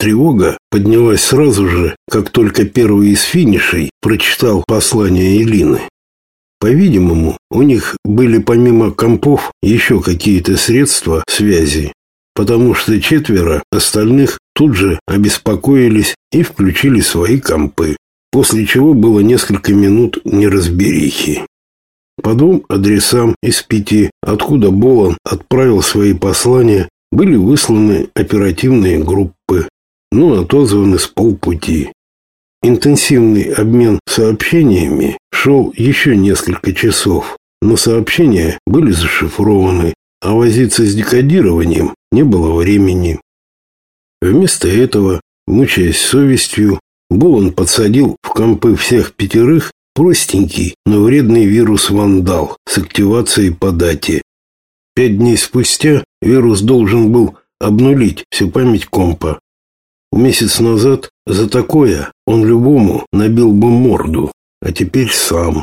Тревога поднялась сразу же, как только первый из финишей прочитал послание Элины. По-видимому, у них были помимо компов еще какие-то средства связи, потому что четверо остальных тут же обеспокоились и включили свои компы, после чего было несколько минут неразберихи. По двум адресам из пяти, откуда Болон отправил свои послания, были высланы оперативные группы, но отозваны с полпути. Интенсивный обмен сообщениями шел еще несколько часов, но сообщения были зашифрованы, а возиться с декодированием не было времени. Вместо этого, мучаясь совестью, Болон подсадил в компы всех пятерых простенький, но вредный вирус «Вандал» с активацией по дате. Пять дней спустя вирус должен был обнулить всю память компа. Месяц назад за такое он любому набил бы морду, а теперь сам.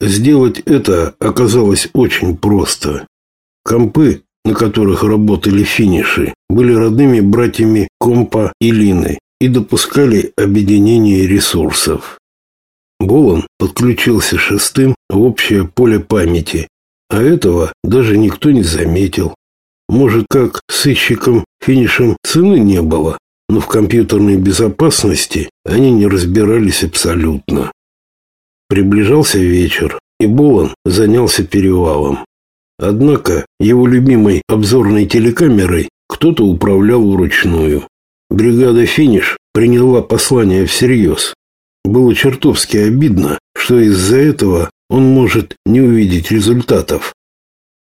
Сделать это оказалось очень просто. Компы, на которых работали финиши, были родными братьями компа и Лины и допускали объединение ресурсов. Болон подключился шестым в общее поле памяти, а этого даже никто не заметил. Может, как сыщикам финишем цены не было, но в компьютерной безопасности они не разбирались абсолютно. Приближался вечер, и Болон занялся перевалом. Однако его любимой обзорной телекамерой кто-то управлял вручную. Бригада «Финиш» приняла послание всерьез. Было чертовски обидно, что из-за этого он может не увидеть результатов.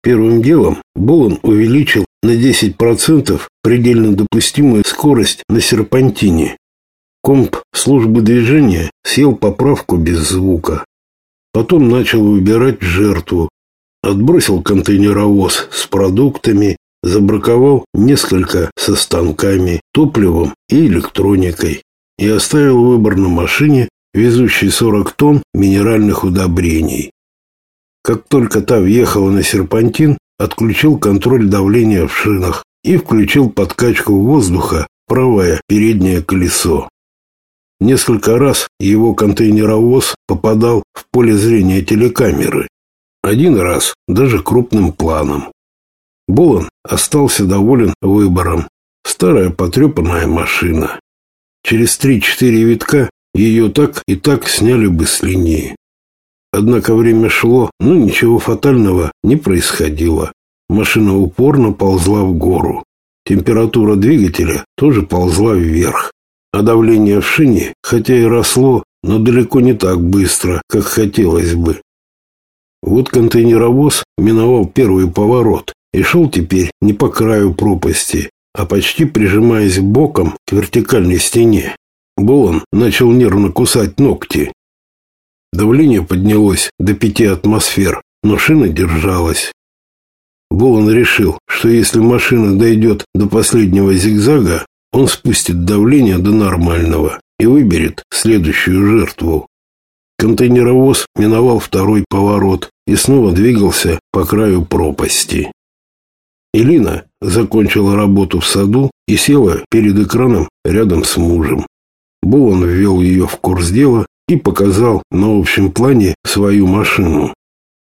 Первым делом Болон увеличил на 10% предельно допустимую скорость на серпантине. Комп службы движения съел поправку без звука. Потом начал выбирать жертву. Отбросил контейнеровоз с продуктами, забраковал несколько со станками, топливом и электроникой и оставил выбор на машине, везущей 40 тонн минеральных удобрений. Как только та въехала на серпантин, отключил контроль давления в шинах и включил подкачку воздуха правое переднее колесо. Несколько раз его контейнеровоз попадал в поле зрения телекамеры. Один раз даже крупным планом. Болон остался доволен выбором. Старая потрепанная машина. Через три-четыре витка ее так и так сняли бы с линии. Однако время шло, но ничего фатального не происходило. Машина упорно ползла в гору. Температура двигателя тоже ползла вверх. А давление в шине, хотя и росло, но далеко не так быстро, как хотелось бы. Вот контейнеровоз миновал первый поворот и шел теперь не по краю пропасти, а почти прижимаясь боком к вертикальной стене. Болон начал нервно кусать ногти. Давление поднялось до пяти атмосфер, но шина держалась. Болон решил, что если машина дойдет до последнего зигзага, он спустит давление до нормального и выберет следующую жертву. Контейнеровоз миновал второй поворот и снова двигался по краю пропасти. Элина закончила работу в саду и села перед экраном рядом с мужем. Болон ввел ее в курс дела и показал на общем плане свою машину.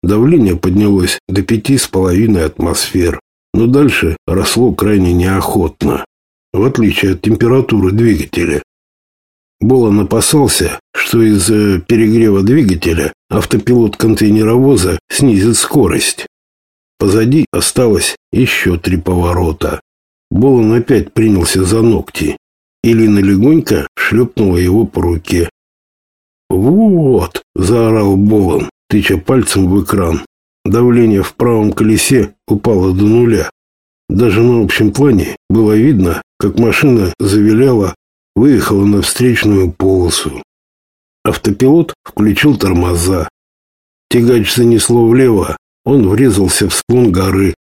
Давление поднялось до пяти с половиной атмосфер, но дальше росло крайне неохотно, в отличие от температуры двигателя. Болон опасался, что из-за перегрева двигателя автопилот контейнеровоза снизит скорость. Позади осталось еще три поворота. Болон опять принялся за ногти. Илина легонько шлепнула его по руке. «Вот!» – заорал Болон, тыча пальцем в экран. Давление в правом колесе упало до нуля. Даже на общем плане было видно, как машина завиляла, выехала на встречную полосу. Автопилот включил тормоза. Тягач занесло влево, он врезался в склон горы,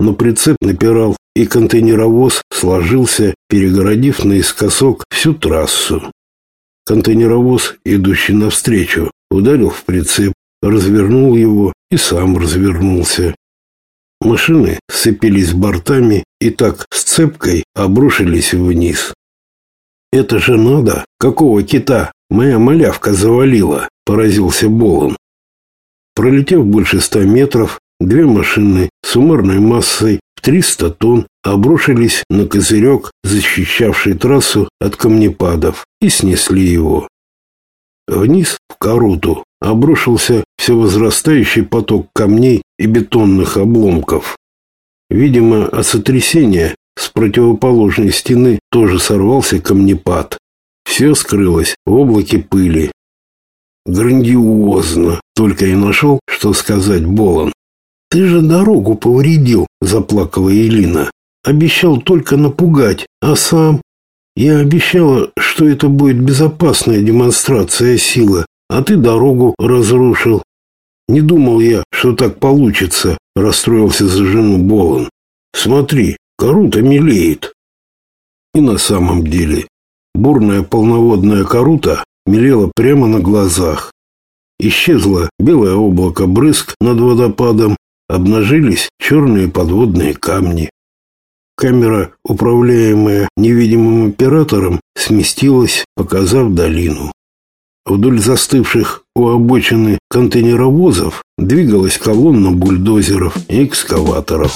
но прицеп напирал, и контейнеровоз сложился, перегородив наискосок всю трассу. Контейнеровоз, идущий навстречу, ударил в прицеп, развернул его и сам развернулся. Машины сцепились бортами и так с цепкой обрушились вниз. «Это же надо! Какого кита? Моя малявка завалила!» – поразился Болон. Пролетев больше ста метров, две машины суммарной массой в 300 тонн обрушились на козырек, защищавший трассу от камнепадов, и снесли его. Вниз, в Каруту, обрушился все возрастающий поток камней и бетонных обломков. Видимо, от сотрясения с противоположной стены тоже сорвался камнепад. Все скрылось в облаке пыли. Грандиозно, только и нашел, что сказать Болон. Ты же дорогу повредил, заплакала Элина. Обещал только напугать, а сам... Я обещала, что это будет безопасная демонстрация силы, а ты дорогу разрушил. Не думал я, что так получится, расстроился за жену Болон. Смотри, корута мелеет. И на самом деле, бурная полноводная корута мелела прямо на глазах. Исчезло белое облако брызг над водопадом, обнажились черные подводные камни. Камера, управляемая невидимым оператором, сместилась, показав долину. Вдоль застывших у обочины контейнеровозов двигалась колонна бульдозеров и экскаваторов.